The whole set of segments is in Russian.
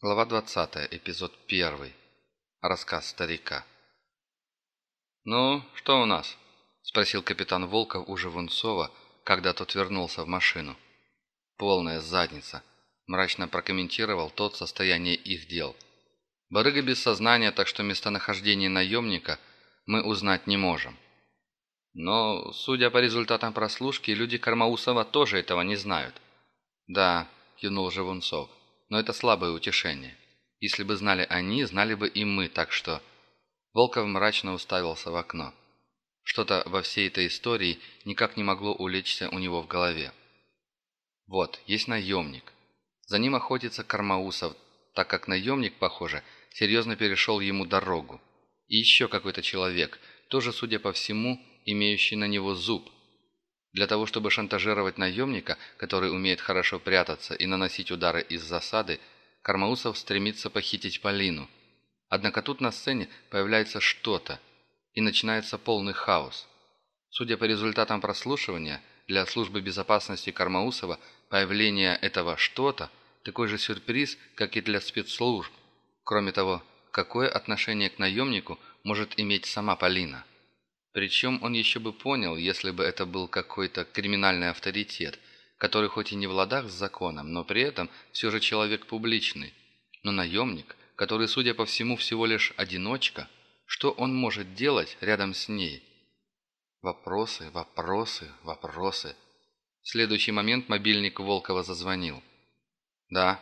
Глава 20, эпизод 1. Рассказ старика. «Ну, что у нас?» – спросил капитан Волков у Живунцова, когда тот вернулся в машину. «Полная задница», – мрачно прокомментировал тот состояние их дел. «Барыга без сознания, так что местонахождение наемника мы узнать не можем». «Но, судя по результатам прослушки, люди Кармаусова тоже этого не знают». «Да», – кивнул Живунцов но это слабое утешение. Если бы знали они, знали бы и мы, так что...» Волков мрачно уставился в окно. Что-то во всей этой истории никак не могло улечься у него в голове. Вот, есть наемник. За ним охотится Кармаусов, так как наемник, похоже, серьезно перешел ему дорогу. И еще какой-то человек, тоже, судя по всему, имеющий на него зуб – для того, чтобы шантажировать наемника, который умеет хорошо прятаться и наносить удары из засады, Кармаусов стремится похитить Полину. Однако тут на сцене появляется что-то, и начинается полный хаос. Судя по результатам прослушивания, для службы безопасности Кармаусова появление этого «что-то» такой же сюрприз, как и для спецслужб. Кроме того, какое отношение к наемнику может иметь сама Полина? Причем он еще бы понял, если бы это был какой-то криминальный авторитет, который хоть и не в ладах с законом, но при этом все же человек публичный. Но наемник, который, судя по всему, всего лишь одиночка, что он может делать рядом с ней? Вопросы, вопросы, вопросы. В следующий момент мобильник Волкова зазвонил. «Да».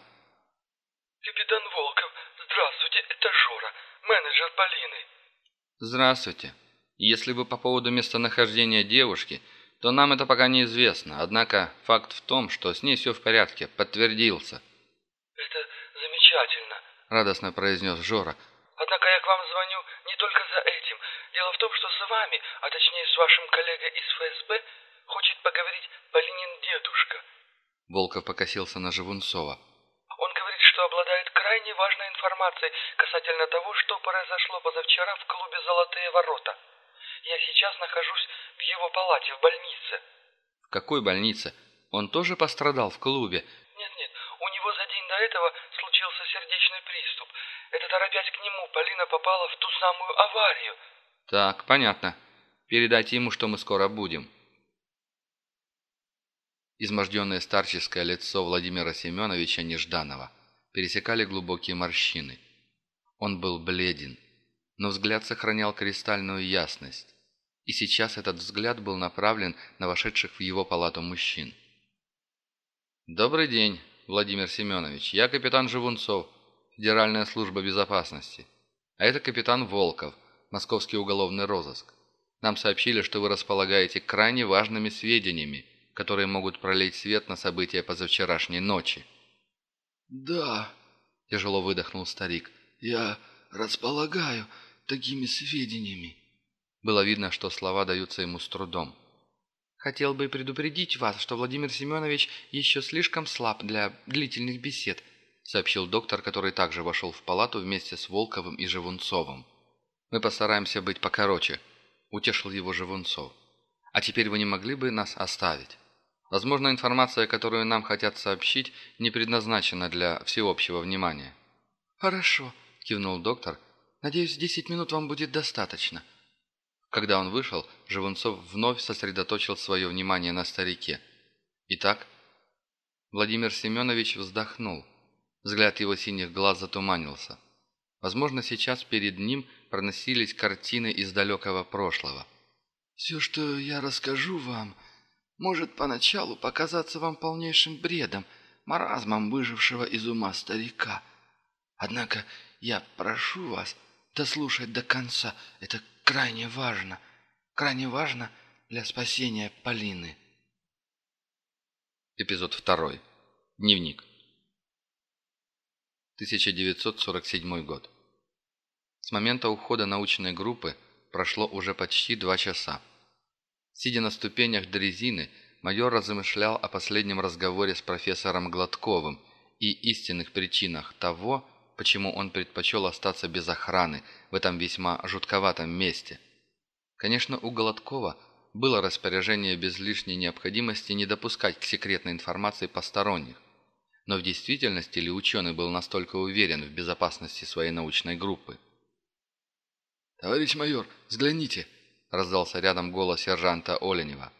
«Капитан Волков, здравствуйте, это Жора, менеджер Полины». «Здравствуйте. Если бы по поводу местонахождения девушки, то нам это пока неизвестно, однако факт в том, что с ней все в порядке, подтвердился. «Это замечательно», — радостно произнес Жора. «Однако я к вам звоню не только за этим. Дело в том, что с вами, а точнее с вашим коллегой из ФСБ, хочет поговорить Полинин дедушка». Волков покосился на Живунцова. «Он говорит, что обладает крайне важной информацией касательно того, что произошло позавчера в клубе «Золотые ворота». Я сейчас нахожусь в его палате в больнице». «В какой больнице? Он тоже пострадал в клубе?» «Нет-нет, у него за день до этого случился сердечный приступ. Это торопясь к нему, Полина попала в ту самую аварию». «Так, понятно. Передайте ему, что мы скоро будем». Изможденное старческое лицо Владимира Семеновича Нежданова пересекали глубокие морщины. Он был бледен, но взгляд сохранял кристальную ясность и сейчас этот взгляд был направлен на вошедших в его палату мужчин. «Добрый день, Владимир Семенович. Я капитан Живунцов, Федеральная служба безопасности. А это капитан Волков, Московский уголовный розыск. Нам сообщили, что вы располагаете крайне важными сведениями, которые могут пролить свет на события позавчерашней ночи». «Да», – тяжело выдохнул старик, – «я располагаю такими сведениями». Было видно, что слова даются ему с трудом. «Хотел бы предупредить вас, что Владимир Семенович еще слишком слаб для длительных бесед», сообщил доктор, который также вошел в палату вместе с Волковым и Живунцовым. «Мы постараемся быть покороче», — утешил его Живунцов. «А теперь вы не могли бы нас оставить? Возможно, информация, которую нам хотят сообщить, не предназначена для всеобщего внимания». «Хорошо», — кивнул доктор. «Надеюсь, десять минут вам будет достаточно». Когда он вышел, Живунцов вновь сосредоточил свое внимание на старике. «Итак?» Владимир Семенович вздохнул. Взгляд его синих глаз затуманился. Возможно, сейчас перед ним проносились картины из далекого прошлого. «Все, что я расскажу вам, может поначалу показаться вам полнейшим бредом, маразмом выжившего из ума старика. Однако я прошу вас дослушать до конца. Это крайне важно, крайне важно для спасения Полины. Эпизод второй. Дневник. 1947 год. С момента ухода научной группы прошло уже почти два часа. Сидя на ступенях дрезины, майор размышлял о последнем разговоре с профессором Гладковым и истинных причинах того, почему он предпочел остаться без охраны в этом весьма жутковатом месте. Конечно, у Голодкова было распоряжение без лишней необходимости не допускать к секретной информации посторонних. Но в действительности ли ученый был настолько уверен в безопасности своей научной группы? «Товарищ майор, взгляните!» – раздался рядом голос сержанта Оленева.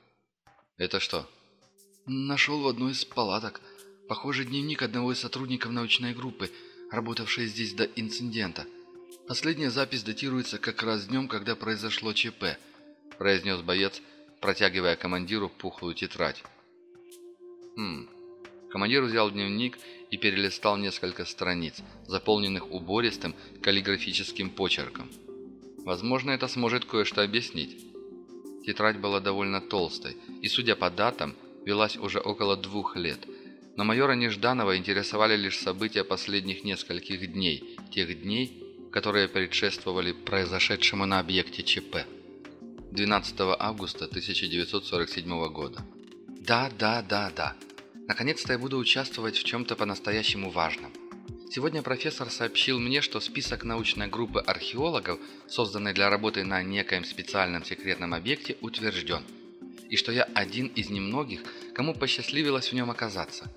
«Это что?» «Нашел в одной из палаток. Похоже, дневник одного из сотрудников научной группы, работавшей здесь до инцидента. Последняя запись датируется как раз днем, когда произошло ЧП», – произнес боец, протягивая командиру пухлую тетрадь. «Хм, Командир взял дневник и перелистал несколько страниц, заполненных убористым каллиграфическим почерком. Возможно, это сможет кое-что объяснить. Тетрадь была довольно толстой, и, судя по датам, велась уже около двух лет. Но майора Нежданова интересовали лишь события последних нескольких дней, тех дней, которые предшествовали произошедшему на объекте ЧП. 12 августа 1947 года. Да, да, да, да. Наконец-то я буду участвовать в чем-то по-настоящему важном. Сегодня профессор сообщил мне, что список научной группы археологов, созданной для работы на некоем специальном секретном объекте, утвержден. И что я один из немногих, кому посчастливилось в нем оказаться.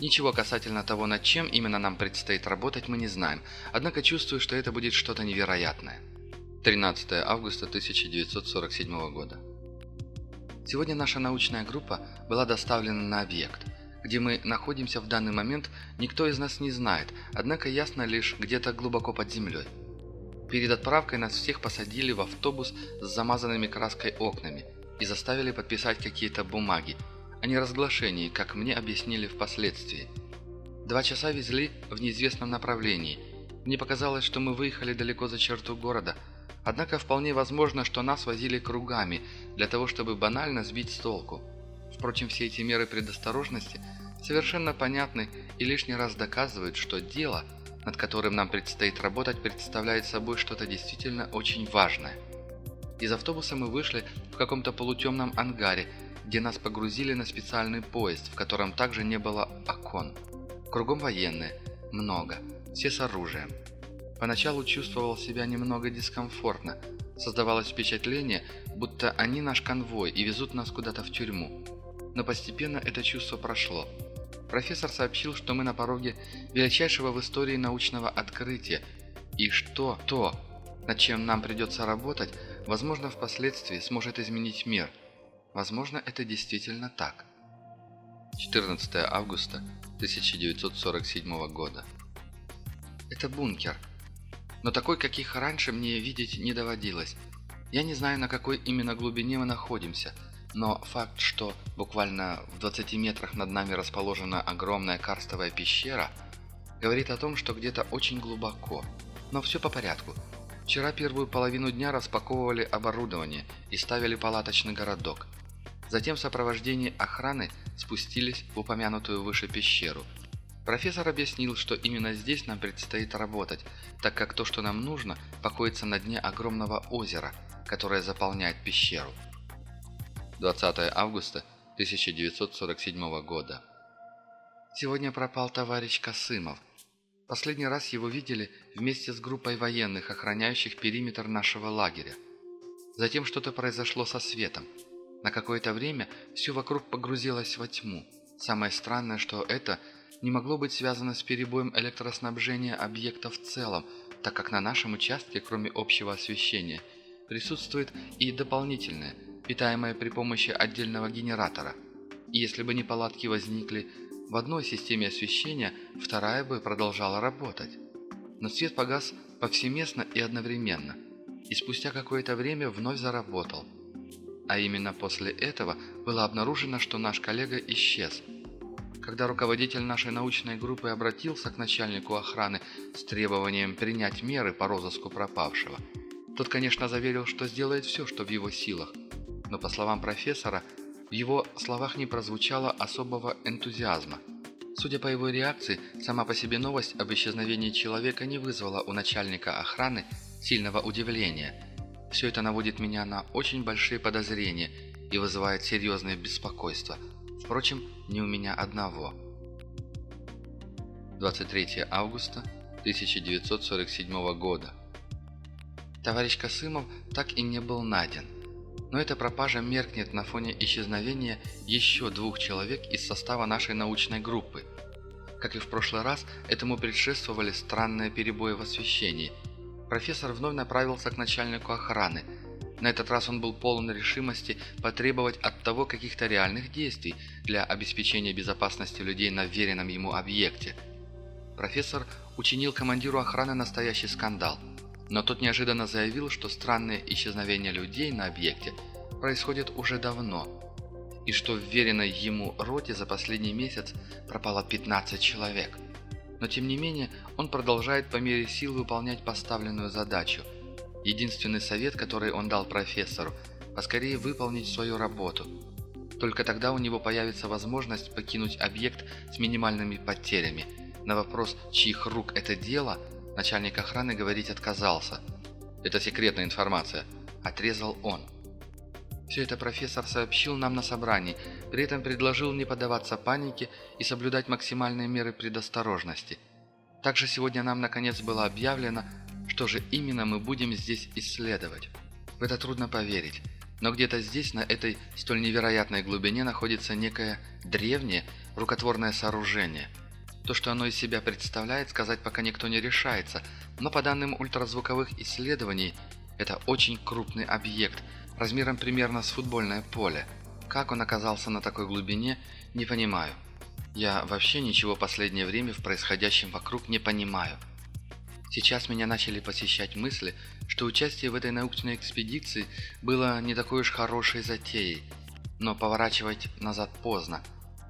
Ничего касательно того, над чем именно нам предстоит работать, мы не знаем, однако чувствую, что это будет что-то невероятное. 13 августа 1947 года. Сегодня наша научная группа была доставлена на объект – где мы находимся в данный момент, никто из нас не знает, однако ясно лишь где-то глубоко под землей. Перед отправкой нас всех посадили в автобус с замазанными краской окнами и заставили подписать какие-то бумаги, о неразглашении, как мне объяснили впоследствии. Два часа везли в неизвестном направлении. Мне показалось, что мы выехали далеко за черту города, однако вполне возможно, что нас возили кругами для того, чтобы банально сбить с толку. Впрочем, все эти меры предосторожности совершенно понятны и лишний раз доказывают, что дело, над которым нам предстоит работать, представляет собой что-то действительно очень важное. Из автобуса мы вышли в каком-то полутемном ангаре, где нас погрузили на специальный поезд, в котором также не было окон. Кругом военные, много, все с оружием. Поначалу чувствовал себя немного дискомфортно. Создавалось впечатление, будто они наш конвой и везут нас куда-то в тюрьму но постепенно это чувство прошло. Профессор сообщил, что мы на пороге величайшего в истории научного открытия, и что то, над чем нам придется работать, возможно, впоследствии сможет изменить мир. Возможно, это действительно так. 14 августа 1947 года. Это бункер. Но такой, каких раньше мне видеть не доводилось. Я не знаю, на какой именно глубине мы находимся – но факт, что буквально в 20 метрах над нами расположена огромная карстовая пещера, говорит о том, что где-то очень глубоко. Но все по порядку. Вчера первую половину дня распаковывали оборудование и ставили палаточный городок. Затем в сопровождении охраны спустились в упомянутую выше пещеру. Профессор объяснил, что именно здесь нам предстоит работать, так как то, что нам нужно, покоится на дне огромного озера, которое заполняет пещеру. 20 августа 1947 года. Сегодня пропал товарищ Косымов. Последний раз его видели вместе с группой военных, охраняющих периметр нашего лагеря. Затем что-то произошло со светом. На какое-то время все вокруг погрузилось во тьму. Самое странное, что это не могло быть связано с перебоем электроснабжения объекта в целом, так как на нашем участке, кроме общего освещения, присутствует и дополнительное – питаемая при помощи отдельного генератора. И если бы неполадки возникли в одной системе освещения, вторая бы продолжала работать. Но свет погас повсеместно и одновременно, и спустя какое-то время вновь заработал. А именно после этого было обнаружено, что наш коллега исчез. Когда руководитель нашей научной группы обратился к начальнику охраны с требованием принять меры по розыску пропавшего, тот, конечно, заверил, что сделает все, что в его силах, но, по словам профессора, в его словах не прозвучало особого энтузиазма. Судя по его реакции, сама по себе новость об исчезновении человека не вызвала у начальника охраны сильного удивления. Все это наводит меня на очень большие подозрения и вызывает серьезное беспокойство. Впрочем, не у меня одного. 23 августа 1947 года. Товарищ Косымов так и не был найден но эта пропажа меркнет на фоне исчезновения еще двух человек из состава нашей научной группы. Как и в прошлый раз, этому предшествовали странные перебои в освещении. Профессор вновь направился к начальнику охраны. На этот раз он был полон решимости потребовать от того каких-то реальных действий для обеспечения безопасности людей на веренном ему объекте. Профессор учинил командиру охраны настоящий скандал, но тот неожиданно заявил, что странное исчезновение людей на объекте происходит уже давно – и что в веренной ему роте за последний месяц пропало 15 человек. Но тем не менее он продолжает по мере сил выполнять поставленную задачу. Единственный совет, который он дал профессору – поскорее выполнить свою работу. Только тогда у него появится возможность покинуть объект с минимальными потерями. На вопрос, чьих рук это дело, начальник охраны говорить отказался. «Это секретная информация», – отрезал он. Все это профессор сообщил нам на собрании, при этом предложил не поддаваться панике и соблюдать максимальные меры предосторожности. Также сегодня нам наконец было объявлено, что же именно мы будем здесь исследовать. В это трудно поверить, но где-то здесь, на этой столь невероятной глубине, находится некое древнее рукотворное сооружение. То, что оно из себя представляет, сказать пока никто не решается, но по данным ультразвуковых исследований, это очень крупный объект – размером примерно с футбольное поле. Как он оказался на такой глубине, не понимаю. Я вообще ничего последнее время в происходящем вокруг не понимаю. Сейчас меня начали посещать мысли, что участие в этой научной экспедиции было не такой уж хорошей затеей. Но поворачивать назад поздно.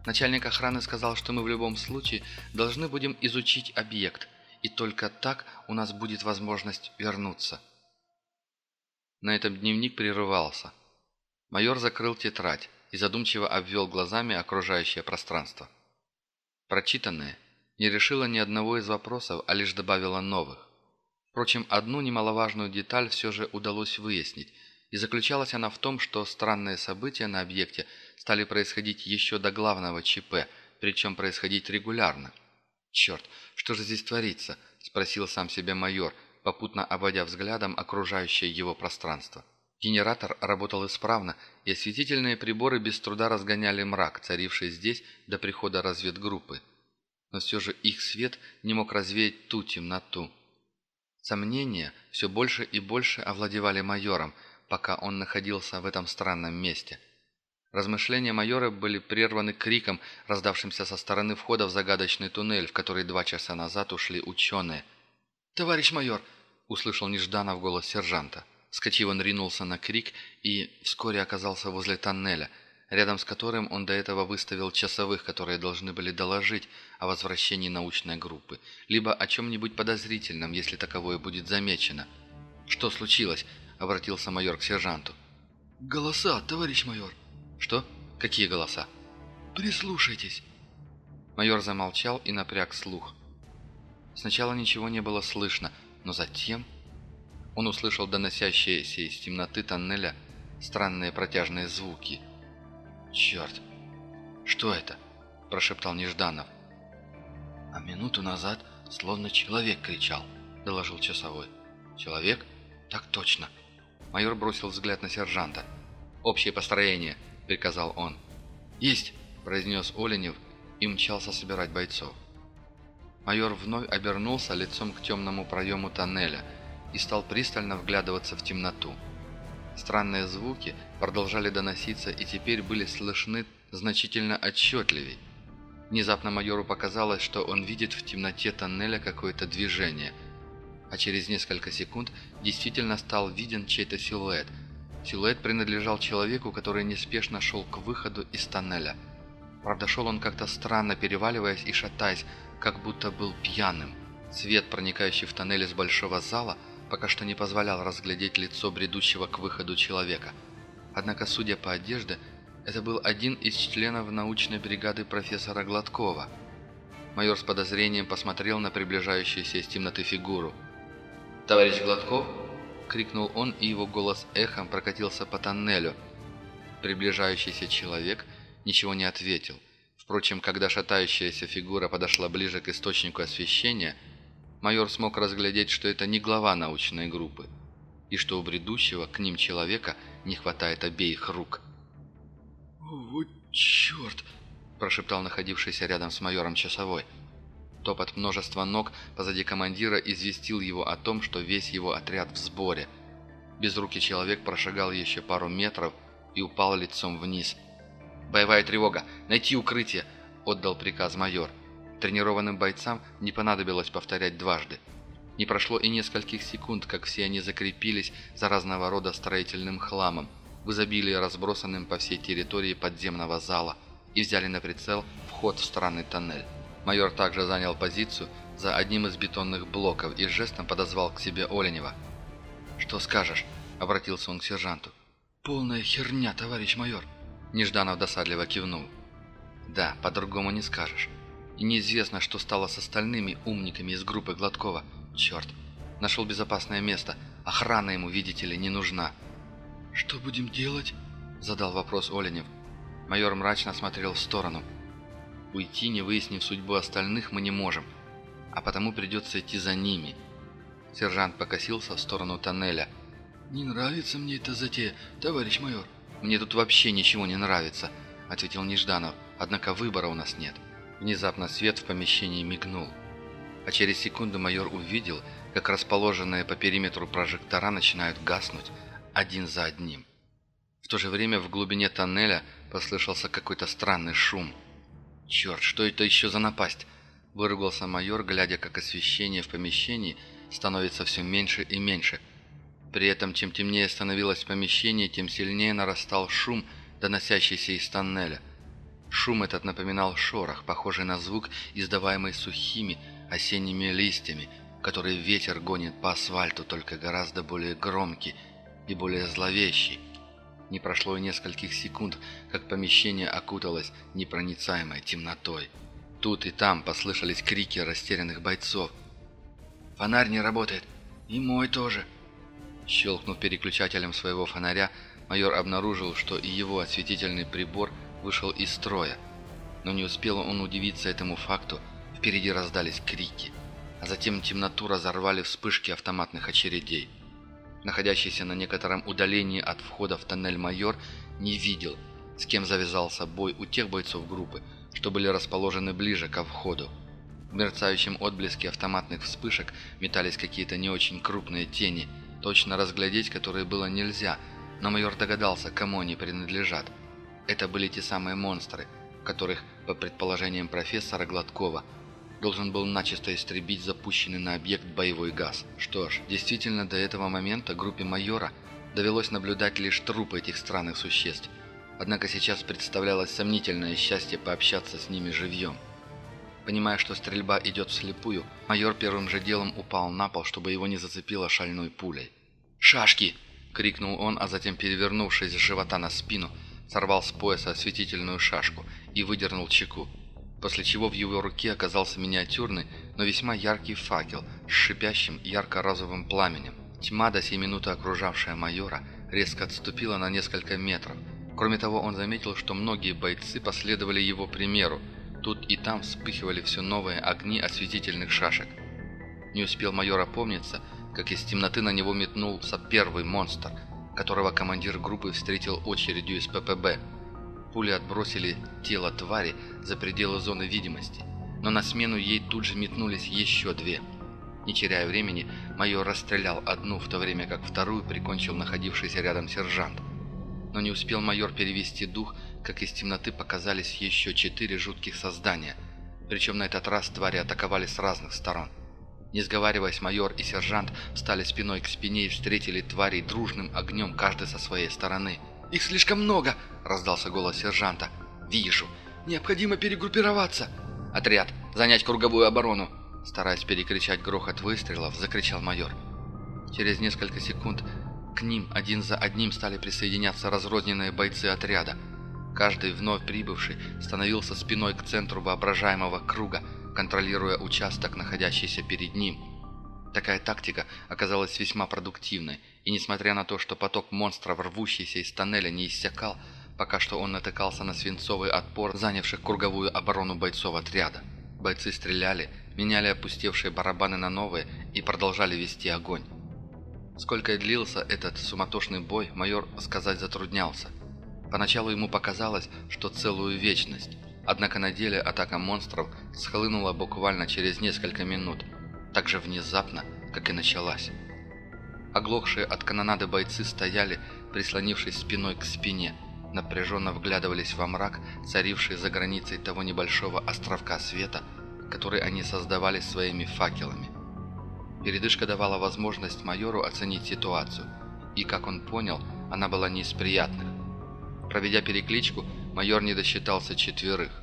Начальник охраны сказал, что мы в любом случае должны будем изучить объект, и только так у нас будет возможность вернуться. На этом дневник прерывался. Майор закрыл тетрадь и задумчиво обвел глазами окружающее пространство. Прочитанное не решило ни одного из вопросов, а лишь добавило новых. Впрочем, одну немаловажную деталь все же удалось выяснить, и заключалась она в том, что странные события на объекте стали происходить еще до главного ЧП, причем происходить регулярно. «Черт, что же здесь творится?» – спросил сам себя майор, попутно обводя взглядом окружающее его пространство. Генератор работал исправно, и осветительные приборы без труда разгоняли мрак, царивший здесь до прихода разведгруппы. Но все же их свет не мог развеять ту темноту. Сомнения все больше и больше овладевали майором, пока он находился в этом странном месте. Размышления майора были прерваны криком, раздавшимся со стороны входа в загадочный туннель, в который два часа назад ушли ученые. «Товарищ майор!» — услышал нежданно в голос сержанта. Скочив, он ринулся на крик и вскоре оказался возле тоннеля, рядом с которым он до этого выставил часовых, которые должны были доложить о возвращении научной группы, либо о чем-нибудь подозрительном, если таковое будет замечено. «Что случилось?» — обратился майор к сержанту. «Голоса, товарищ майор». «Что? Какие голоса?» «Прислушайтесь». Майор замолчал и напряг слух. Сначала ничего не было слышно — но затем он услышал доносящиеся из темноты тоннеля странные протяжные звуки. «Черт! Что это?» – прошептал Нежданов. «А минуту назад словно человек кричал», – доложил часовой. «Человек? Так точно!» Майор бросил взгляд на сержанта. «Общее построение», – приказал он. «Есть!» – произнес Оленев и мчался собирать бойцов. Майор вновь обернулся лицом к темному проему тоннеля и стал пристально вглядываться в темноту. Странные звуки продолжали доноситься и теперь были слышны значительно отчетливей. Внезапно майору показалось, что он видит в темноте тоннеля какое-то движение, а через несколько секунд действительно стал виден чей-то силуэт. Силуэт принадлежал человеку, который неспешно шел к выходу из тоннеля. Правда, шел он как-то странно, переваливаясь и шатаясь, как будто был пьяным. Свет, проникающий в тоннель из большого зала, пока что не позволял разглядеть лицо бредущего к выходу человека. Однако, судя по одежде, это был один из членов научной бригады профессора Гладкова. Майор с подозрением посмотрел на приближающуюся из темноты фигуру. «Товарищ Гладков?» — крикнул он, и его голос эхом прокатился по тоннелю. Приближающийся человек ничего не ответил — Впрочем, когда шатающаяся фигура подошла ближе к источнику освещения, майор смог разглядеть, что это не глава научной группы, и что у бредущего к ним человека не хватает обеих рук. «Вот черт!» – прошептал находившийся рядом с майором часовой. Топот множества ног позади командира известил его о том, что весь его отряд в сборе. Безрукий человек прошагал еще пару метров и упал лицом вниз. «Боевая тревога! Найти укрытие!» – отдал приказ майор. Тренированным бойцам не понадобилось повторять дважды. Не прошло и нескольких секунд, как все они закрепились за разного рода строительным хламом, в изобилии разбросанным по всей территории подземного зала, и взяли на прицел вход в странный тоннель. Майор также занял позицию за одним из бетонных блоков и жестом подозвал к себе Оленева. «Что скажешь?» – обратился он к сержанту. «Полная херня, товарищ майор!» Нежданов досадливо кивнул. «Да, по-другому не скажешь. И неизвестно, что стало с остальными умниками из группы Гладкова. Черт, нашел безопасное место. Охрана ему, видите ли, не нужна». «Что будем делать?» – задал вопрос Оленев. Майор мрачно смотрел в сторону – Уйти, не выяснив судьбу остальных, мы не можем, а потому придется идти за ними. Сержант покосился в сторону тоннеля. «Не нравится мне эта затея, товарищ майор». «Мне тут вообще ничего не нравится», — ответил Нежданов. «Однако выбора у нас нет». Внезапно свет в помещении мигнул. А через секунду майор увидел, как расположенные по периметру прожектора начинают гаснуть один за одним. В то же время в глубине тоннеля послышался какой-то странный шум — «Черт, что это еще за напасть?» – выругался майор, глядя, как освещение в помещении становится все меньше и меньше. При этом, чем темнее становилось помещение, тем сильнее нарастал шум, доносящийся из тоннеля. Шум этот напоминал шорох, похожий на звук, издаваемый сухими осенними листьями, которые ветер гонит по асфальту, только гораздо более громкий и более зловещий. Не прошло и нескольких секунд, как помещение окуталось непроницаемой темнотой. Тут и там послышались крики растерянных бойцов. «Фонарь не работает. И мой тоже». Щелкнув переключателем своего фонаря, майор обнаружил, что и его осветительный прибор вышел из строя. Но не успел он удивиться этому факту, впереди раздались крики, а затем темноту разорвали вспышки автоматных очередей находящийся на некотором удалении от входа в тоннель майор, не видел, с кем завязался бой у тех бойцов группы, что были расположены ближе ко входу. В мерцающем отблеске автоматных вспышек метались какие-то не очень крупные тени, точно разглядеть которые было нельзя, но майор догадался, кому они принадлежат. Это были те самые монстры, которых, по предположениям профессора Гладкова, должен был начисто истребить запущенный на объект боевой газ. Что ж, действительно до этого момента группе майора довелось наблюдать лишь трупы этих странных существ. Однако сейчас представлялось сомнительное счастье пообщаться с ними живьем. Понимая, что стрельба идет вслепую, майор первым же делом упал на пол, чтобы его не зацепило шальной пулей. «Шашки!» — крикнул он, а затем, перевернувшись с живота на спину, сорвал с пояса осветительную шашку и выдернул чеку после чего в его руке оказался миниатюрный, но весьма яркий факел с шипящим ярко-розовым пламенем. Тьма, до сей минуты окружавшая майора, резко отступила на несколько метров. Кроме того, он заметил, что многие бойцы последовали его примеру. Тут и там вспыхивали все новые огни осветительных шашек. Не успел майор опомниться, как из темноты на него метнулся первый монстр, которого командир группы встретил очередью из ППБ – Пули отбросили тело твари за пределы зоны видимости, но на смену ей тут же метнулись еще две. Не теряя времени, майор расстрелял одну, в то время как вторую прикончил находившийся рядом сержант. Но не успел майор перевести дух, как из темноты показались еще четыре жутких создания. Причем на этот раз твари атаковали с разных сторон. Не сговариваясь, майор и сержант встали спиной к спине и встретили тварей дружным огнем каждый со своей стороны – их слишком много!» – раздался голос сержанта. «Вижу. Необходимо перегруппироваться!» «Отряд! Занять круговую оборону!» Стараясь перекричать грохот выстрелов, закричал майор. Через несколько секунд к ним один за одним стали присоединяться разрозненные бойцы отряда. Каждый вновь прибывший становился спиной к центру воображаемого круга, контролируя участок, находящийся перед ним. Такая тактика оказалась весьма продуктивной, и несмотря на то, что поток монстров, рвущийся из тоннеля, не иссякал, пока что он натыкался на свинцовый отпор, занявших круговую оборону бойцов отряда. Бойцы стреляли, меняли опустевшие барабаны на новые и продолжали вести огонь. Сколько длился этот суматошный бой, майор сказать затруднялся. Поначалу ему показалось, что целую вечность. Однако на деле атака монстров схлынула буквально через несколько минут, так же внезапно, как и началась. Оглохшие от канонады бойцы стояли, прислонившись спиной к спине, напряженно вглядывались во мрак, царивший за границей того небольшого островка света, который они создавали своими факелами. Передышка давала возможность майору оценить ситуацию, и, как он понял, она была не из приятных. Проведя перекличку, майор не досчитался четверых,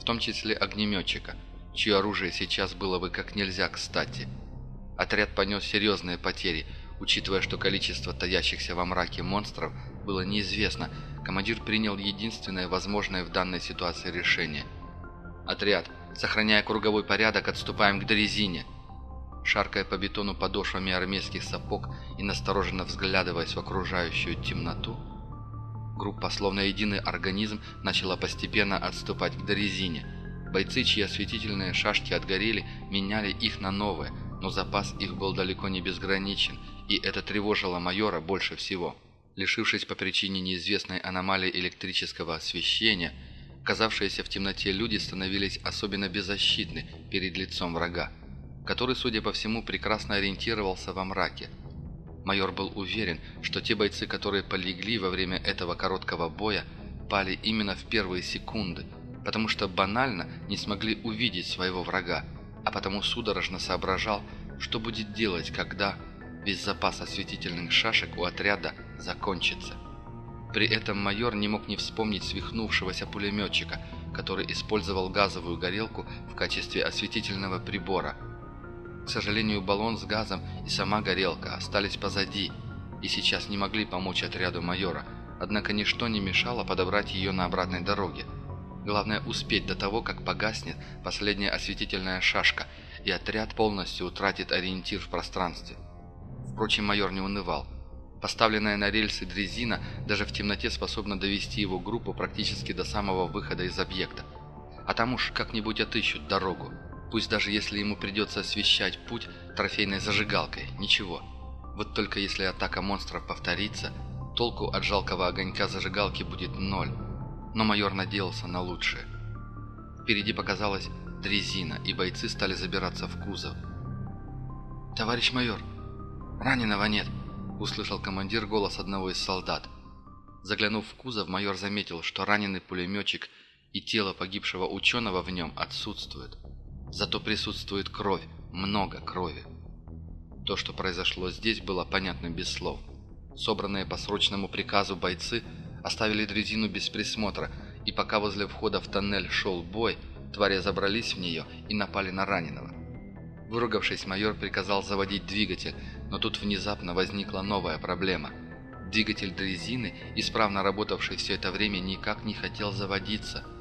в том числе огнеметчика, чье оружие сейчас было бы как нельзя кстати. Отряд понес серьезные потери, учитывая, что количество таящихся во мраке монстров было неизвестно, командир принял единственное возможное в данной ситуации решение. «Отряд, сохраняя круговой порядок, отступаем к дрезине!» Шаркая по бетону подошвами армейских сапог и настороженно взглядываясь в окружающую темноту, Группа, словно единый организм, начала постепенно отступать к дорезине. Бойцы, чьи осветительные шашки отгорели, меняли их на новые, но запас их был далеко не безграничен, и это тревожило майора больше всего. Лишившись по причине неизвестной аномалии электрического освещения, оказавшиеся в темноте люди становились особенно беззащитны перед лицом врага, который, судя по всему, прекрасно ориентировался во мраке – Майор был уверен, что те бойцы, которые полегли во время этого короткого боя, пали именно в первые секунды, потому что банально не смогли увидеть своего врага, а потому судорожно соображал, что будет делать, когда весь запас осветительных шашек у отряда закончится. При этом майор не мог не вспомнить свихнувшегося пулеметчика, который использовал газовую горелку в качестве осветительного прибора – к сожалению, баллон с газом и сама горелка остались позади и сейчас не могли помочь отряду майора, однако ничто не мешало подобрать ее на обратной дороге. Главное успеть до того, как погаснет последняя осветительная шашка, и отряд полностью утратит ориентир в пространстве. Впрочем, майор не унывал. Поставленная на рельсы дрезина даже в темноте способна довести его группу практически до самого выхода из объекта. А там уж как-нибудь отыщут дорогу. Пусть даже если ему придется освещать путь трофейной зажигалкой, ничего. Вот только если атака монстров повторится, толку от жалкого огонька зажигалки будет ноль. Но майор надеялся на лучшее. Впереди показалась дрезина, и бойцы стали забираться в кузов. «Товарищ майор, раненого нет!» – услышал командир голос одного из солдат. Заглянув в кузов, майор заметил, что раненый пулеметчик и тело погибшего ученого в нем отсутствуют. Зато присутствует кровь, много крови. То, что произошло здесь, было понятно без слов. Собранные по срочному приказу бойцы оставили дрезину без присмотра, и пока возле входа в тоннель шел бой, твари забрались в нее и напали на раненого. Выругавшись, майор приказал заводить двигатель, но тут внезапно возникла новая проблема. Двигатель дрезины, исправно работавший все это время, никак не хотел заводиться –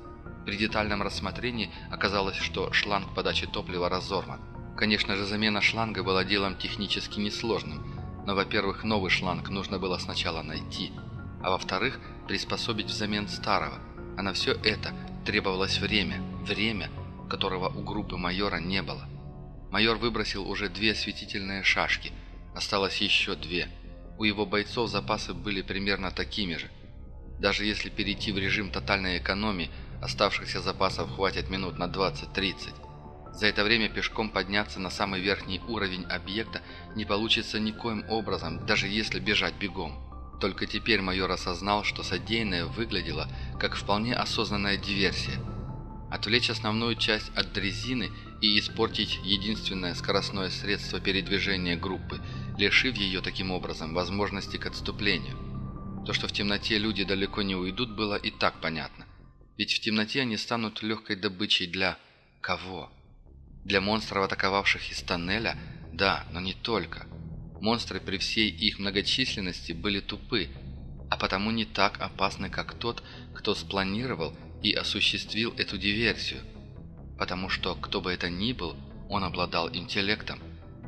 при детальном рассмотрении оказалось, что шланг подачи топлива разорван. Конечно же, замена шланга была делом технически несложным, но, во-первых, новый шланг нужно было сначала найти, а во-вторых, приспособить взамен старого. А на все это требовалось время, время, которого у группы майора не было. Майор выбросил уже две осветительные шашки, осталось еще две. У его бойцов запасы были примерно такими же. Даже если перейти в режим тотальной экономии, Оставшихся запасов хватит минут на 20-30. За это время пешком подняться на самый верхний уровень объекта не получится никоим образом, даже если бежать бегом. Только теперь майор осознал, что содеянное выглядело как вполне осознанная диверсия. Отвлечь основную часть от дрезины и испортить единственное скоростное средство передвижения группы, лишив ее таким образом возможности к отступлению. То, что в темноте люди далеко не уйдут, было и так понятно. Ведь в темноте они станут легкой добычей для... кого? Для монстров, атаковавших из тоннеля? Да, но не только. Монстры при всей их многочисленности были тупы, а потому не так опасны, как тот, кто спланировал и осуществил эту диверсию. Потому что, кто бы это ни был, он обладал интеллектом.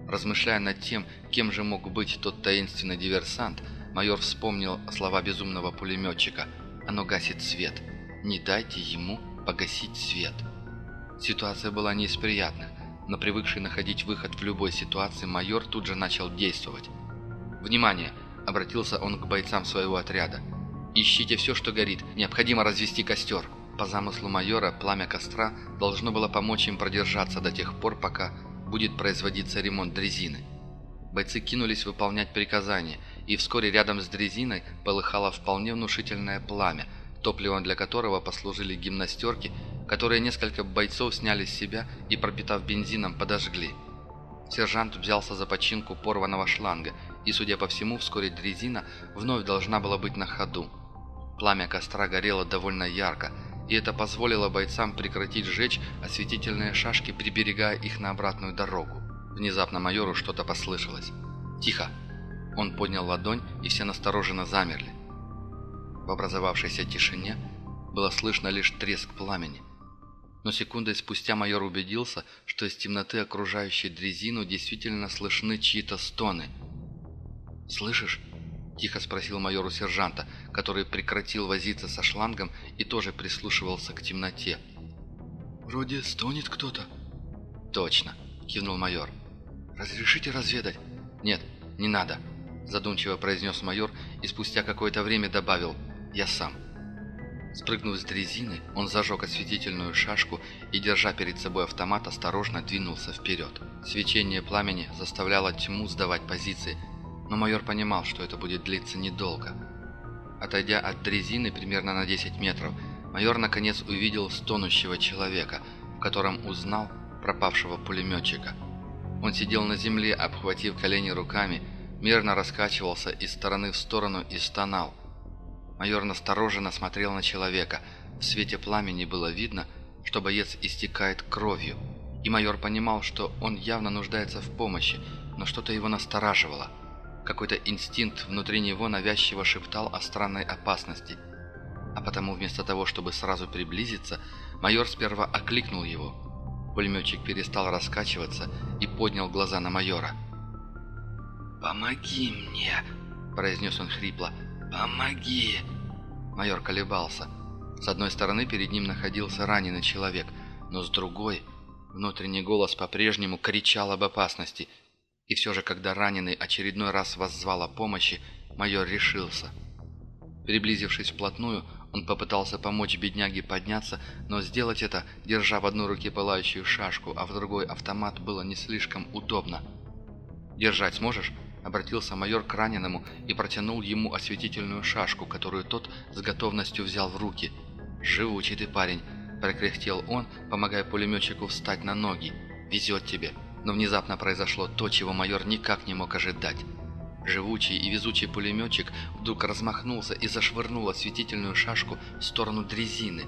Размышляя над тем, кем же мог быть тот таинственный диверсант, майор вспомнил слова безумного пулеметчика «Оно гасит свет». Не дайте ему погасить свет. Ситуация была не из приятных, но привыкший находить выход в любой ситуации, майор тут же начал действовать. «Внимание!» – обратился он к бойцам своего отряда. «Ищите все, что горит. Необходимо развести костер. По замыслу майора, пламя костра должно было помочь им продержаться до тех пор, пока будет производиться ремонт дрезины. Бойцы кинулись выполнять приказания, и вскоре рядом с дрезиной полыхало вполне внушительное пламя, топливом для которого послужили гимнастерки, которые несколько бойцов сняли с себя и, пропитав бензином, подожгли. Сержант взялся за починку порванного шланга, и, судя по всему, вскоре дрезина вновь должна была быть на ходу. Пламя костра горело довольно ярко, и это позволило бойцам прекратить сжечь осветительные шашки, приберегая их на обратную дорогу. Внезапно майору что-то послышалось. «Тихо!» Он поднял ладонь, и все настороженно замерли. В образовавшейся тишине было слышно лишь треск пламени. Но секундой спустя майор убедился, что из темноты, окружающей дрезину, действительно слышны чьи-то стоны. «Слышишь?» – тихо спросил майор у сержанта, который прекратил возиться со шлангом и тоже прислушивался к темноте. «Вроде стонет кто-то». «Точно», – кивнул майор. «Разрешите разведать?» «Нет, не надо», – задумчиво произнес майор и спустя какое-то время добавил «Я сам». Спрыгнув с дрезины, он зажег осветительную шашку и, держа перед собой автомат, осторожно двинулся вперед. Свечение пламени заставляло тьму сдавать позиции, но майор понимал, что это будет длиться недолго. Отойдя от дрезины примерно на 10 метров, майор наконец увидел стонущего человека, в котором узнал пропавшего пулеметчика. Он сидел на земле, обхватив колени руками, мерно раскачивался из стороны в сторону и стонал. Майор настороженно смотрел на человека. В свете пламени было видно, что боец истекает кровью. И майор понимал, что он явно нуждается в помощи, но что-то его настораживало. Какой-то инстинкт внутри него навязчиво шептал о странной опасности. А потому вместо того, чтобы сразу приблизиться, майор сперва окликнул его. Пулеметчик перестал раскачиваться и поднял глаза на майора. «Помоги мне!» – произнес он хрипло. «Помоги!» Майор колебался. С одной стороны перед ним находился раненый человек, но с другой внутренний голос по-прежнему кричал об опасности. И все же, когда раненый очередной раз воззвал о помощи, майор решился. Приблизившись вплотную, он попытался помочь бедняге подняться, но сделать это, держа в одной руке пылающую шашку, а в другой автомат, было не слишком удобно. «Держать сможешь?» Обратился майор к раненому и протянул ему осветительную шашку, которую тот с готовностью взял в руки. «Живучий ты парень!» – прокряхтел он, помогая пулеметчику встать на ноги. «Везет тебе!» Но внезапно произошло то, чего майор никак не мог ожидать. Живучий и везучий пулеметчик вдруг размахнулся и зашвырнул осветительную шашку в сторону дрезины.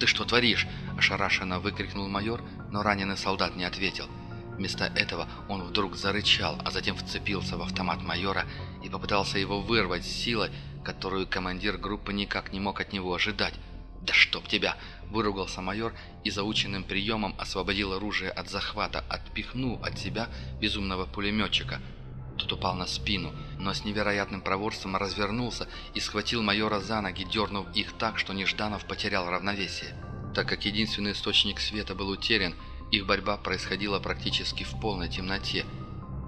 «Ты что творишь?» – ошарашенно выкрикнул майор, но раненый солдат не ответил – Вместо этого он вдруг зарычал, а затем вцепился в автомат майора и попытался его вырвать силой, которую командир группы никак не мог от него ожидать. «Да чтоб тебя!» – выругался майор и заученным приемом освободил оружие от захвата, отпихнув от себя безумного пулеметчика. Тот упал на спину, но с невероятным проворством развернулся и схватил майора за ноги, дернув их так, что Нежданов потерял равновесие. Так как единственный источник света был утерян – их борьба происходила практически в полной темноте.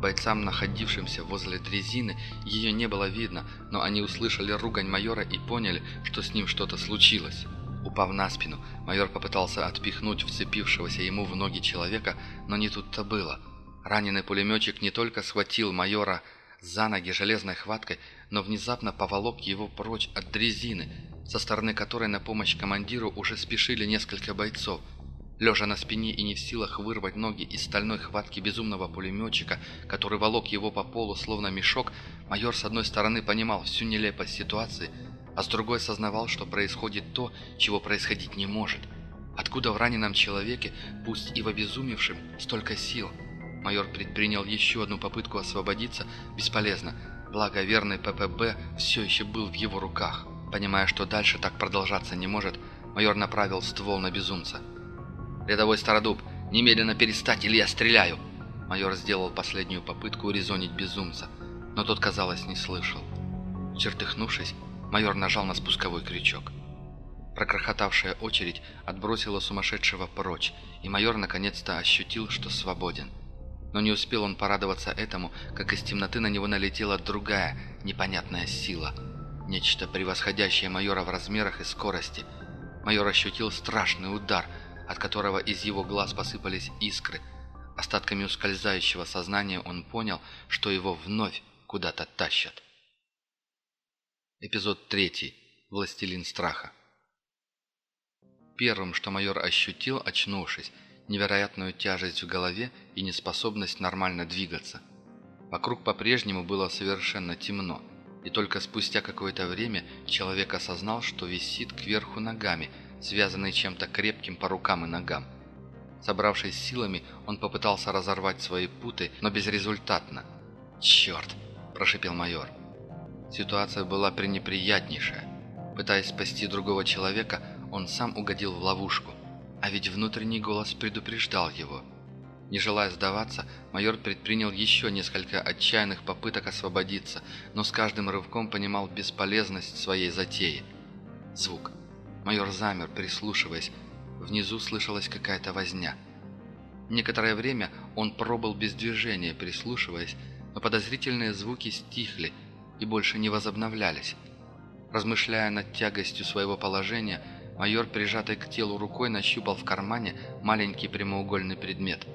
Бойцам, находившимся возле дрезины, ее не было видно, но они услышали ругань майора и поняли, что с ним что-то случилось. Упав на спину, майор попытался отпихнуть вцепившегося ему в ноги человека, но не тут-то было. Раненый пулеметчик не только схватил майора за ноги железной хваткой, но внезапно поволок его прочь от дрезины, со стороны которой на помощь командиру уже спешили несколько бойцов – Лежа на спине и не в силах вырвать ноги из стальной хватки безумного пулеметчика, который волок его по полу словно мешок, майор с одной стороны понимал всю нелепость ситуации, а с другой сознавал, что происходит то, чего происходить не может. Откуда в раненом человеке, пусть и в обезумевшем, столько сил? Майор предпринял еще одну попытку освободиться, бесполезно, благо верный ППБ все еще был в его руках. Понимая, что дальше так продолжаться не может, майор направил ствол на безумца. «Рядовой Стародуб, немедленно перестать, или я стреляю!» Майор сделал последнюю попытку урезонить безумца, но тот, казалось, не слышал. Чертыхнувшись, майор нажал на спусковой крючок. Прокрохотавшая очередь отбросила сумасшедшего прочь, и майор наконец-то ощутил, что свободен. Но не успел он порадоваться этому, как из темноты на него налетела другая, непонятная сила. Нечто превосходящее майора в размерах и скорости – майор ощутил страшный удар, от которого из его глаз посыпались искры. Остатками ускользающего сознания он понял, что его вновь куда-то тащат. Эпизод третий. Властелин страха. Первым, что майор ощутил, очнувшись, невероятную тяжесть в голове и неспособность нормально двигаться. Вокруг по-прежнему было совершенно темно, и только спустя какое-то время человек осознал, что висит кверху ногами, связанный чем-то крепким по рукам и ногам. Собравшись силами, он попытался разорвать свои путы, но безрезультатно. «Черт!» – прошипел майор. Ситуация была пренеприятнейшая. Пытаясь спасти другого человека, он сам угодил в ловушку. А ведь внутренний голос предупреждал его. Не желая сдаваться, майор предпринял еще несколько отчаянных попыток освободиться, но с каждым рывком понимал бесполезность своей затеи. Звук. Майор замер, прислушиваясь. Внизу слышалась какая-то возня. Некоторое время он пробыл без движения, прислушиваясь, но подозрительные звуки стихли и больше не возобновлялись. Размышляя над тягостью своего положения, Майор, прижатый к телу рукой, нащупал в кармане маленький прямоугольный предмет.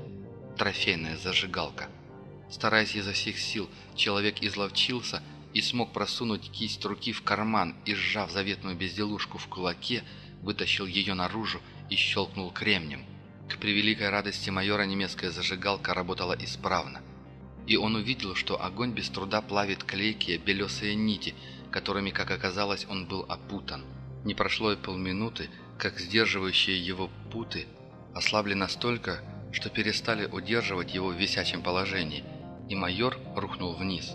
Трофейная зажигалка. Стараясь изо всех сил, человек изловчился и смог просунуть кисть руки в карман и, сжав заветную безделушку в кулаке, вытащил ее наружу и щелкнул кремнем. К превеликой радости майора немецкая зажигалка работала исправно. И он увидел, что огонь без труда плавит клейкие белесые нити, которыми, как оказалось, он был опутан. Не прошло и полминуты, как сдерживающие его путы ослабли настолько, что перестали удерживать его в висячем положении, и майор рухнул вниз.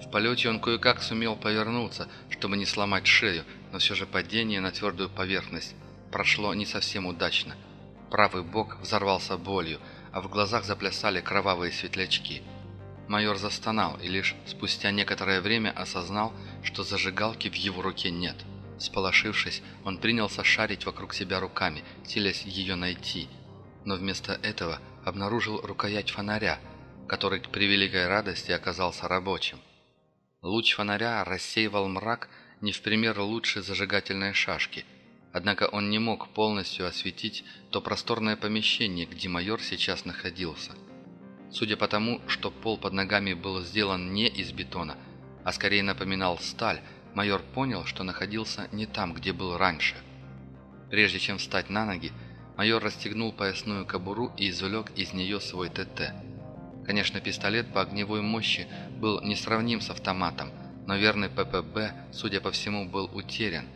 В полете он кое-как сумел повернуться, чтобы не сломать шею, но все же падение на твердую поверхность прошло не совсем удачно. Правый бок взорвался болью, а в глазах заплясали кровавые светлячки. Майор застонал и лишь спустя некоторое время осознал, что зажигалки в его руке нет. Сполошившись, он принялся шарить вокруг себя руками, силясь ее найти, но вместо этого обнаружил рукоять фонаря, который к превеликой радости оказался рабочим. Луч фонаря рассеивал мрак не в пример лучше зажигательной шашки, однако он не мог полностью осветить то просторное помещение, где майор сейчас находился. Судя по тому, что пол под ногами был сделан не из бетона, а скорее напоминал сталь, майор понял, что находился не там, где был раньше. Прежде чем встать на ноги, майор расстегнул поясную кобуру и извлек из нее свой ТТ. Конечно, пистолет по огневой мощи был несравним с автоматом, но верный ППБ, судя по всему, был утерян,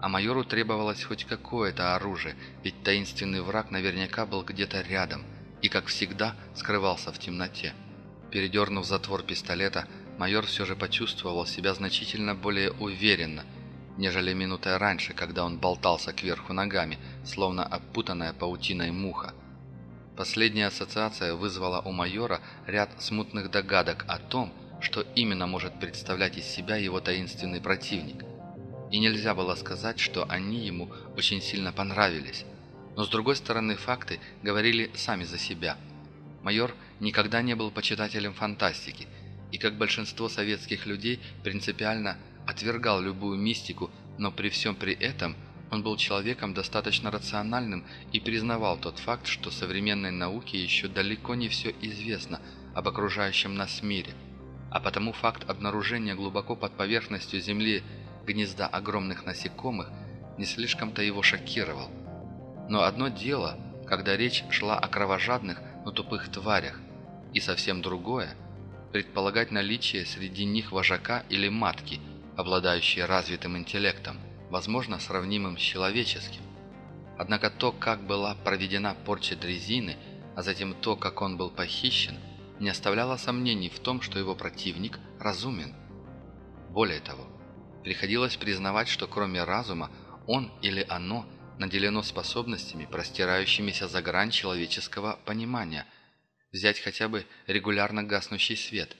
а майору требовалось хоть какое-то оружие, ведь таинственный враг наверняка был где-то рядом и, как всегда, скрывался в темноте. Передернув затвор пистолета, майор все же почувствовал себя значительно более уверенно, нежели минутой раньше, когда он болтался кверху ногами, словно опутанная паутиной муха. Последняя ассоциация вызвала у майора ряд смутных догадок о том, что именно может представлять из себя его таинственный противник. И нельзя было сказать, что они ему очень сильно понравились. Но с другой стороны, факты говорили сами за себя. Майор никогда не был почитателем фантастики – и, как большинство советских людей, принципиально отвергал любую мистику, но при всем при этом он был человеком достаточно рациональным и признавал тот факт, что современной науке еще далеко не все известно об окружающем нас мире, а потому факт обнаружения глубоко под поверхностью Земли гнезда огромных насекомых не слишком-то его шокировал. Но одно дело, когда речь шла о кровожадных, но тупых тварях, и совсем другое – предполагать наличие среди них вожака или матки, обладающие развитым интеллектом, возможно, сравнимым с человеческим. Однако то, как была проведена порча дрезины, а затем то, как он был похищен, не оставляло сомнений в том, что его противник разумен. Более того, приходилось признавать, что кроме разума, он или оно наделено способностями, простирающимися за грань человеческого понимания – Взять хотя бы регулярно гаснущий свет.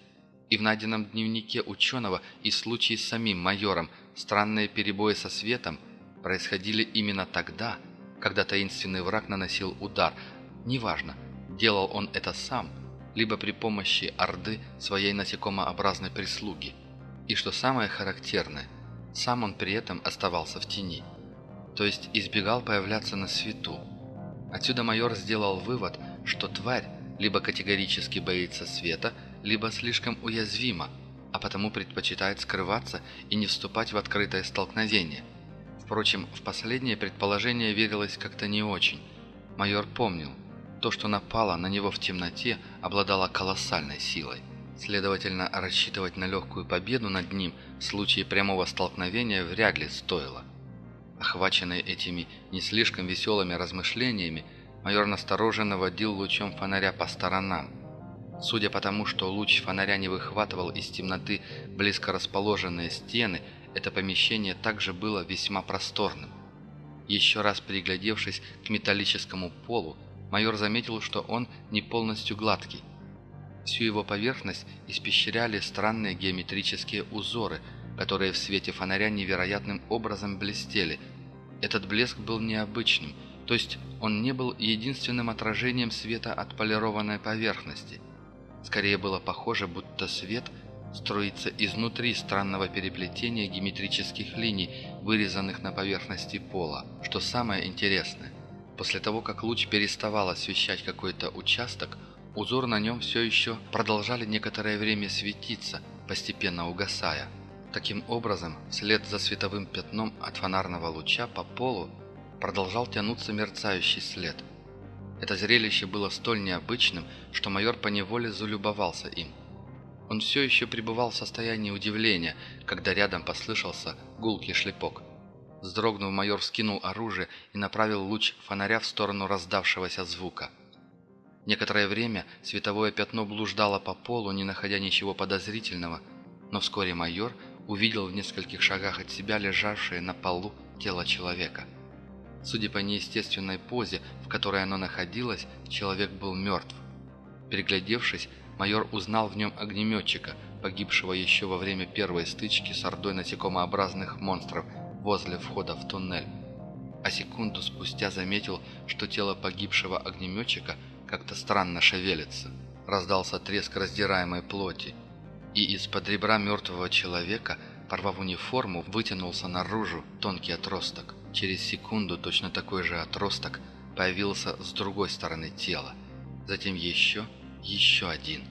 И в найденном дневнике ученого и в случае с самим майором странные перебои со светом происходили именно тогда, когда таинственный враг наносил удар. Неважно, делал он это сам, либо при помощи Орды своей насекомообразной прислуги. И что самое характерное, сам он при этом оставался в тени. то есть избегал появляться на свету. Отсюда майор сделал вывод, что тварь либо категорически боится света, либо слишком уязвима, а потому предпочитает скрываться и не вступать в открытое столкновение. Впрочем, в последнее предположение верилось как-то не очень. Майор помнил, то, что напало на него в темноте, обладало колоссальной силой. Следовательно, рассчитывать на легкую победу над ним в случае прямого столкновения вряд ли стоило. Охваченный этими не слишком веселыми размышлениями, майор настороженно водил лучом фонаря по сторонам. Судя по тому, что луч фонаря не выхватывал из темноты близко расположенные стены, это помещение также было весьма просторным. Еще раз приглядевшись к металлическому полу, майор заметил, что он не полностью гладкий. Всю его поверхность испещряли странные геометрические узоры, которые в свете фонаря невероятным образом блестели. Этот блеск был необычным, то есть он не был единственным отражением света от полированной поверхности. Скорее было похоже, будто свет струится изнутри странного переплетения геометрических линий, вырезанных на поверхности пола. Что самое интересное, после того, как луч переставал освещать какой-то участок, Узор на нем все еще продолжали некоторое время светиться, постепенно угасая. Таким образом, вслед за световым пятном от фонарного луча по полу продолжал тянуться мерцающий след. Это зрелище было столь необычным, что майор поневоле залюбовался им. Он все еще пребывал в состоянии удивления, когда рядом послышался гулкий шлепок. Вздрогнув, майор вскинул оружие и направил луч фонаря в сторону раздавшегося звука – Некоторое время световое пятно блуждало по полу, не находя ничего подозрительного, но вскоре майор увидел в нескольких шагах от себя лежавшее на полу тело человека. Судя по неестественной позе, в которой оно находилось, человек был мертв. Переглядевшись, майор узнал в нем огнеметчика, погибшего еще во время первой стычки с ордой насекомообразных монстров возле входа в туннель. А секунду спустя заметил, что тело погибшего огнеметчика – как-то странно шевелится. Раздался треск раздираемой плоти, и из-под ребра мертвого человека, порвав униформу, вытянулся наружу тонкий отросток. Через секунду точно такой же отросток появился с другой стороны тела. Затем еще, еще один.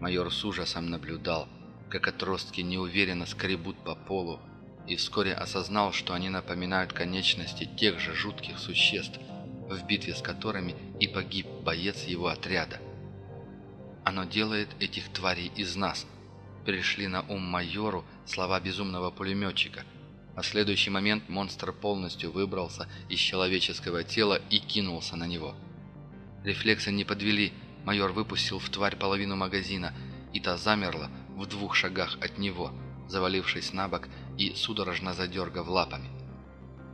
Майор с ужасом наблюдал, как отростки неуверенно скребут по полу, и вскоре осознал, что они напоминают конечности тех же жутких существ, в битве с которыми и погиб боец его отряда. Оно делает этих тварей из нас. Пришли на ум майору слова безумного пулеметчика. А в следующий момент монстр полностью выбрался из человеческого тела и кинулся на него. Рефлексы не подвели, майор выпустил в тварь половину магазина, и та замерла в двух шагах от него, завалившись на бок и судорожно задергав лапами.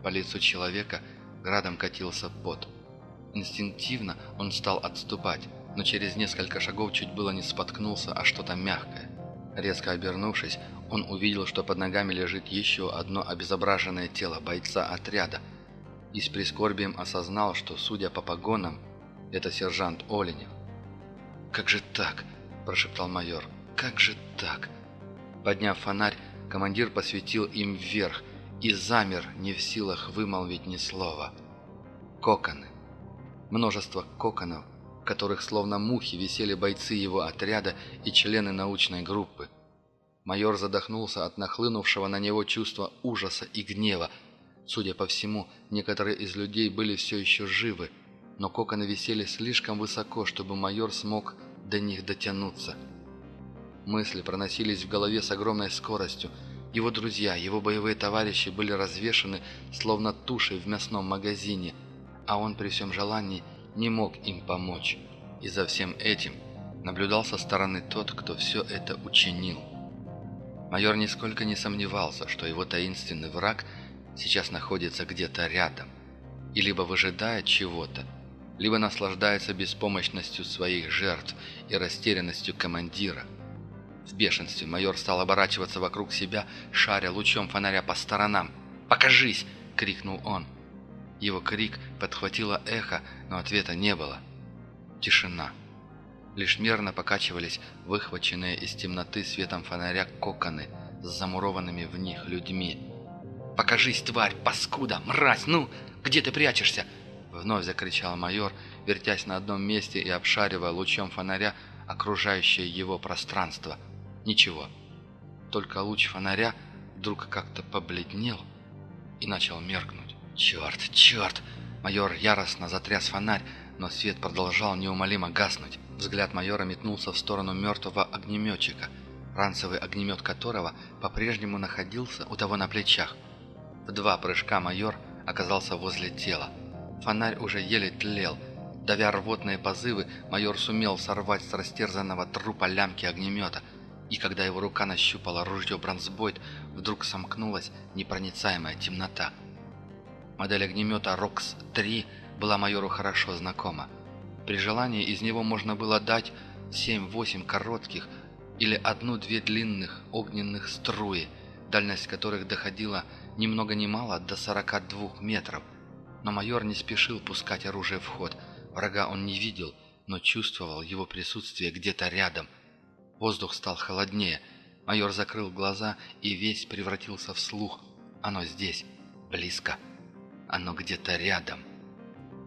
По лицу человека – градом катился пот. Инстинктивно он стал отступать, но через несколько шагов чуть было не споткнулся о что-то мягкое. Резко обернувшись, он увидел, что под ногами лежит еще одно обезображенное тело бойца отряда, и с прискорбием осознал, что, судя по погонам, это сержант Оленев. «Как же так?» – прошептал майор. «Как же так?» Подняв фонарь, командир посветил им вверх – и замер, не в силах вымолвить ни слова. Коконы. Множество коконов, которых словно мухи висели бойцы его отряда и члены научной группы. Майор задохнулся от нахлынувшего на него чувства ужаса и гнева. Судя по всему, некоторые из людей были все еще живы, но коконы висели слишком высоко, чтобы майор смог до них дотянуться. Мысли проносились в голове с огромной скоростью, его друзья, его боевые товарищи были развешаны, словно туши в мясном магазине, а он при всем желании не мог им помочь. И за всем этим наблюдал со стороны тот, кто все это учинил. Майор нисколько не сомневался, что его таинственный враг сейчас находится где-то рядом и либо выжидает чего-то, либо наслаждается беспомощностью своих жертв и растерянностью командира – в бешенстве майор стал оборачиваться вокруг себя, шаря лучом фонаря по сторонам. «Покажись!» — крикнул он. Его крик подхватило эхо, но ответа не было. Тишина. Лишь мерно покачивались выхваченные из темноты светом фонаря коконы с замурованными в них людьми. «Покажись, тварь, паскуда, мразь, ну, где ты прячешься?» Вновь закричал майор, вертясь на одном месте и обшаривая лучом фонаря окружающее его пространство. Ничего. Только луч фонаря вдруг как-то побледнел и начал меркнуть. «Черт, черт!» Майор яростно затряс фонарь, но свет продолжал неумолимо гаснуть. Взгляд майора метнулся в сторону мертвого огнеметчика, ранцевый огнемет которого по-прежнему находился у того на плечах. В два прыжка майор оказался возле тела. Фонарь уже еле тлел. Давя рвотные позывы, майор сумел сорвать с растерзанного трупа лямки огнемета, и когда его рука нащупала ружье бронзбойт, вдруг сомкнулась непроницаемая темнота. Модель огнемета «Рокс-3» была майору хорошо знакома. При желании из него можно было дать 7-8 коротких или одну-две длинных огненных струи, дальность которых доходила ни много ни мало до 42 метров. Но майор не спешил пускать оружие в ход. Врага он не видел, но чувствовал его присутствие где-то рядом. Воздух стал холоднее. Майор закрыл глаза и весь превратился в слух. Оно здесь, близко. Оно где-то рядом.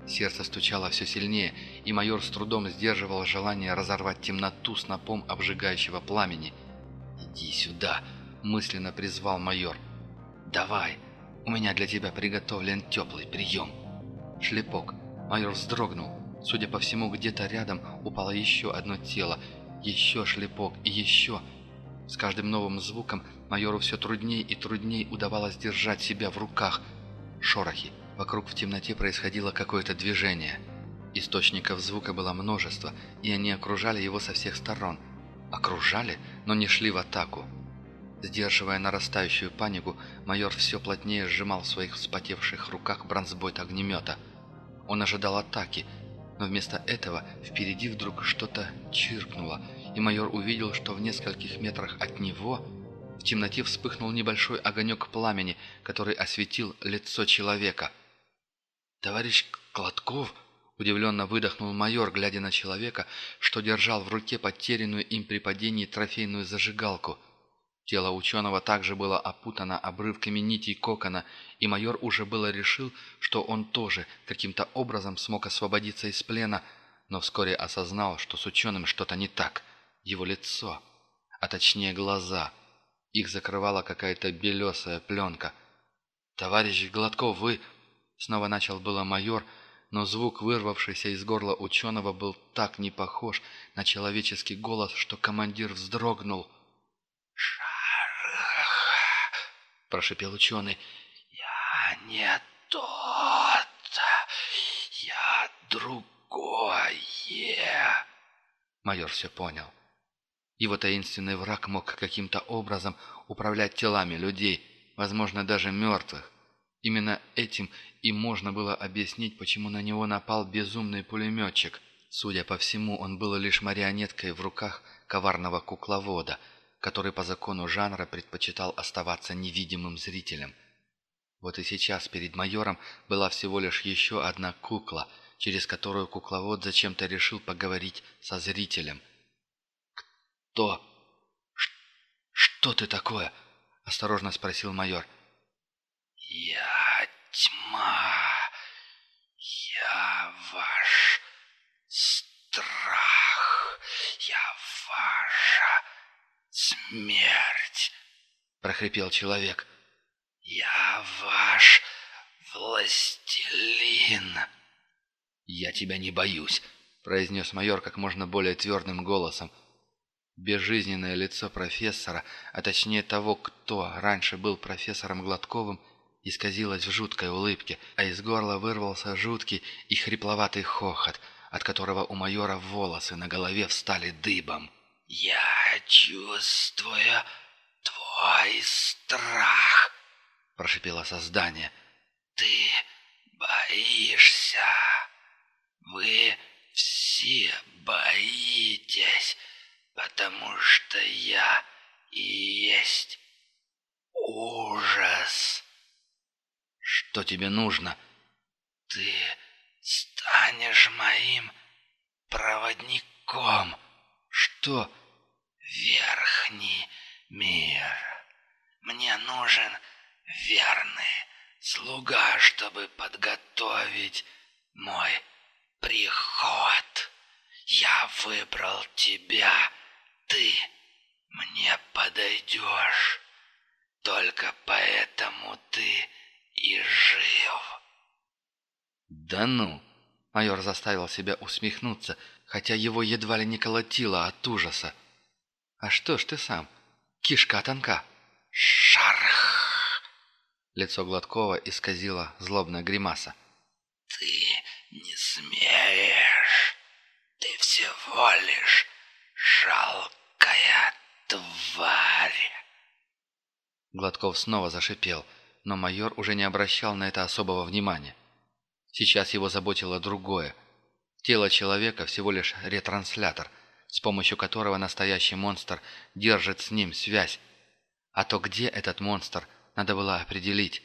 Сердце стучало все сильнее, и майор с трудом сдерживал желание разорвать темноту снопом обжигающего пламени. «Иди сюда!» – мысленно призвал майор. «Давай! У меня для тебя приготовлен теплый прием!» Шлепок. Майор вздрогнул. Судя по всему, где-то рядом упало еще одно тело. Еще шлепок и еще. С каждым новым звуком майору все труднее и труднее удавалось держать себя в руках. Шорохи. Вокруг в темноте происходило какое-то движение. Источников звука было множество, и они окружали его со всех сторон. Окружали, но не шли в атаку. Сдерживая нарастающую панику, майор все плотнее сжимал в своих вспотевших руках бронзбойт огнемета. Он ожидал атаки, но вместо этого впереди вдруг что-то чиркнуло, и майор увидел, что в нескольких метрах от него в темноте вспыхнул небольшой огонек пламени, который осветил лицо человека – «Товарищ Кладков?» – удивленно выдохнул майор, глядя на человека, что держал в руке потерянную им при падении трофейную зажигалку. Тело ученого также было опутано обрывками нитей кокона, и майор уже было решил, что он тоже каким-то образом смог освободиться из плена, но вскоре осознал, что с ученым что-то не так. Его лицо, а точнее глаза. Их закрывала какая-то белесая пленка. «Товарищ Гладков, вы...» Снова начал было майор, но звук, вырвавшийся из горла ученого, был так не похож на человеческий голос, что командир вздрогнул. «Шарах!» – прошепел ученый. «Я не тот, я другое!» Майор все понял. Его таинственный враг мог каким-то образом управлять телами людей, возможно, даже мертвых. Именно этим и можно было объяснить, почему на него напал безумный пулеметчик. Судя по всему, он был лишь марионеткой в руках коварного кукловода, который по закону жанра предпочитал оставаться невидимым зрителем. Вот и сейчас перед майором была всего лишь еще одна кукла, через которую кукловод зачем-то решил поговорить со зрителем. «Кто? Что ты такое?» – осторожно спросил майор. «Я тьма, я ваш страх, я ваша смерть», — прохрипел человек. «Я ваш властелин». «Я тебя не боюсь», — произнес майор как можно более твердым голосом. Безжизненное лицо профессора, а точнее того, кто раньше был профессором Гладковым, исказилась в жуткой улыбке, а из горла вырвался жуткий и хрипловатый хохот, от которого у майора волосы на голове встали дыбом. «Я чувствую твой страх», — прошипело создание. «Ты боишься. Вы все боитесь, потому что я и есть ужас». Что тебе нужно? Ты станешь моим проводником. Что? Верхний мир. Мне нужен верный слуга, чтобы подготовить мой приход. Я выбрал тебя, ты мне подойдешь. Только поэтому ты и жив. Да ну! Майор заставил себя усмехнуться, хотя его едва ли не колотило от ужаса. А что ж ты сам? Кишка тонка. Шарх! Лицо Гладкова исказило злобная гримаса. Ты не смеешь. Ты всего лишь жалкая тварь. Гладков снова зашипел, но майор уже не обращал на это особого внимания. Сейчас его заботило другое. Тело человека всего лишь ретранслятор, с помощью которого настоящий монстр держит с ним связь. А то где этот монстр, надо было определить.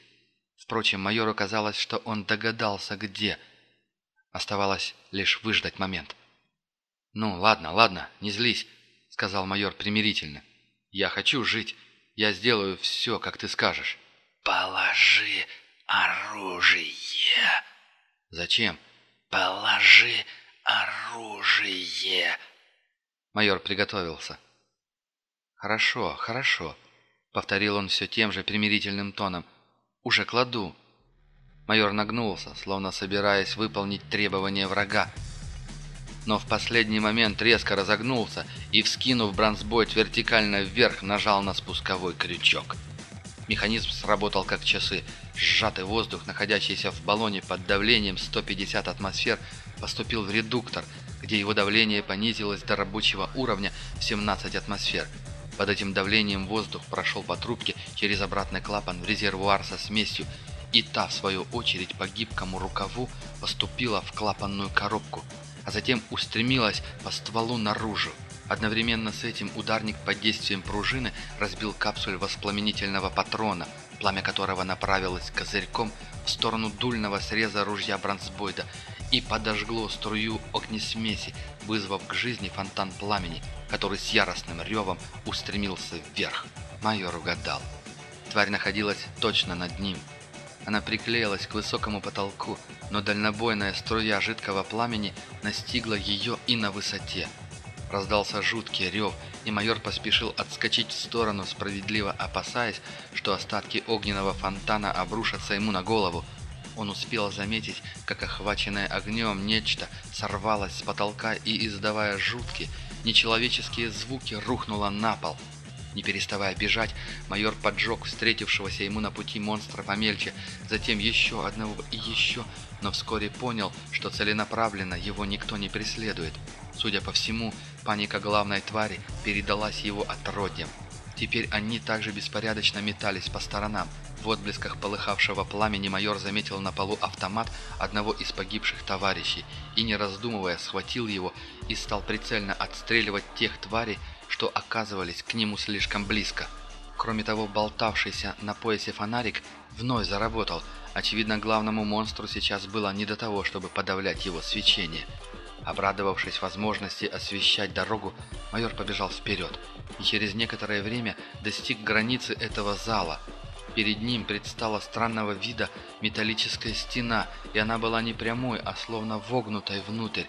Впрочем, майору казалось, что он догадался, где. Оставалось лишь выждать момент. «Ну, ладно, ладно, не злись», — сказал майор примирительно. «Я хочу жить. Я сделаю все, как ты скажешь». «Положи оружие!» «Зачем?» «Положи оружие!» Майор приготовился. «Хорошо, хорошо», — повторил он все тем же примирительным тоном. «Уже кладу». Майор нагнулся, словно собираясь выполнить требования врага. Но в последний момент резко разогнулся и, вскинув бронзбойт вертикально вверх, нажал на спусковой крючок. Механизм сработал как часы. Сжатый воздух, находящийся в баллоне под давлением 150 атмосфер, поступил в редуктор, где его давление понизилось до рабочего уровня в 17 атмосфер. Под этим давлением воздух прошел по трубке через обратный клапан в резервуар со смесью, и та, в свою очередь, по гибкому рукаву поступила в клапанную коробку, а затем устремилась по стволу наружу. Одновременно с этим ударник под действием пружины разбил капсуль воспламенительного патрона, пламя которого направилось козырьком в сторону дульного среза ружья Бронсбойда и подожгло струю огнесмеси, вызвав к жизни фонтан пламени, который с яростным ревом устремился вверх. Майор угадал. Тварь находилась точно над ним. Она приклеилась к высокому потолку, но дальнобойная струя жидкого пламени настигла ее и на высоте – Раздался жуткий рев, и майор поспешил отскочить в сторону, справедливо опасаясь, что остатки огненного фонтана обрушатся ему на голову. Он успел заметить, как охваченное огнем нечто сорвалось с потолка и, издавая жуткие, нечеловеческие звуки, рухнуло на пол. Не переставая бежать, майор поджег встретившегося ему на пути монстра помельче, затем еще одного и еще, но вскоре понял, что целенаправленно его никто не преследует. Судя по всему, паника главной твари передалась его отродьям. Теперь они также беспорядочно метались по сторонам. В отблесках полыхавшего пламени майор заметил на полу автомат одного из погибших товарищей и, не раздумывая, схватил его и стал прицельно отстреливать тех тварей, что оказывались к нему слишком близко. Кроме того, болтавшийся на поясе фонарик вновь заработал. Очевидно, главному монстру сейчас было не до того, чтобы подавлять его свечение. Обрадовавшись возможности освещать дорогу, майор побежал вперед и через некоторое время достиг границы этого зала. Перед ним предстала странного вида металлическая стена, и она была не прямой, а словно вогнутой внутрь.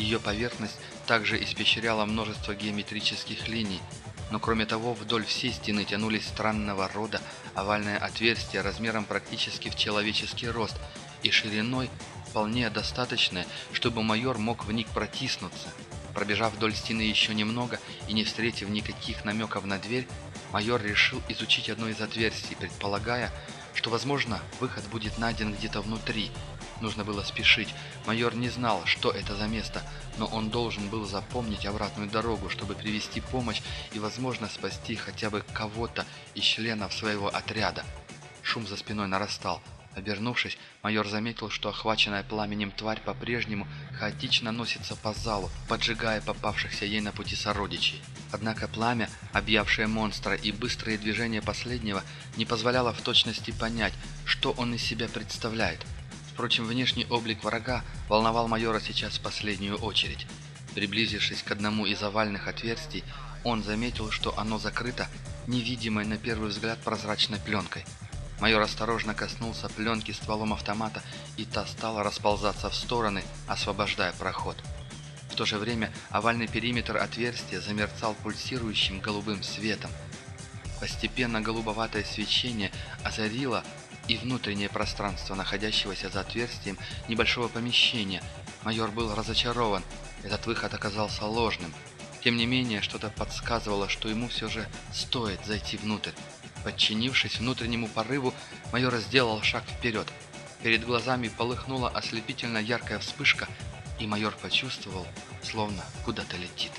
Ее поверхность также испещряла множество геометрических линий, но кроме того вдоль всей стены тянулись странного рода овальные отверстия размером практически в человеческий рост и шириной вполне достаточное, чтобы майор мог в них протиснуться. Пробежав вдоль стены еще немного и не встретив никаких намеков на дверь, майор решил изучить одно из отверстий, предполагая, что, возможно, выход будет найден где-то внутри. Нужно было спешить. Майор не знал, что это за место, но он должен был запомнить обратную дорогу, чтобы привести помощь и, возможно, спасти хотя бы кого-то из членов своего отряда. Шум за спиной нарастал. Обернувшись, майор заметил, что охваченная пламенем тварь по-прежнему хаотично носится по залу, поджигая попавшихся ей на пути сородичей. Однако пламя, объявшее монстра и быстрые движения последнего, не позволяло в точности понять, что он из себя представляет. Впрочем, внешний облик врага волновал майора сейчас в последнюю очередь. Приблизившись к одному из овальных отверстий, он заметил, что оно закрыто невидимой на первый взгляд прозрачной пленкой – Майор осторожно коснулся пленки стволом автомата, и та стала расползаться в стороны, освобождая проход. В то же время овальный периметр отверстия замерцал пульсирующим голубым светом. Постепенно голубоватое свечение озарило и внутреннее пространство находящегося за отверстием небольшого помещения. Майор был разочарован, этот выход оказался ложным. Тем не менее, что-то подсказывало, что ему все же стоит зайти внутрь. Подчинившись внутреннему порыву, майор сделал шаг вперед. Перед глазами полыхнула ослепительно яркая вспышка, и майор почувствовал, словно куда-то летит.